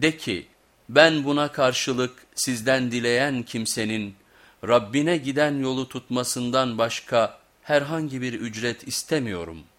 De ki ben buna karşılık sizden dileyen kimsenin Rabbine giden yolu tutmasından başka herhangi bir ücret istemiyorum.''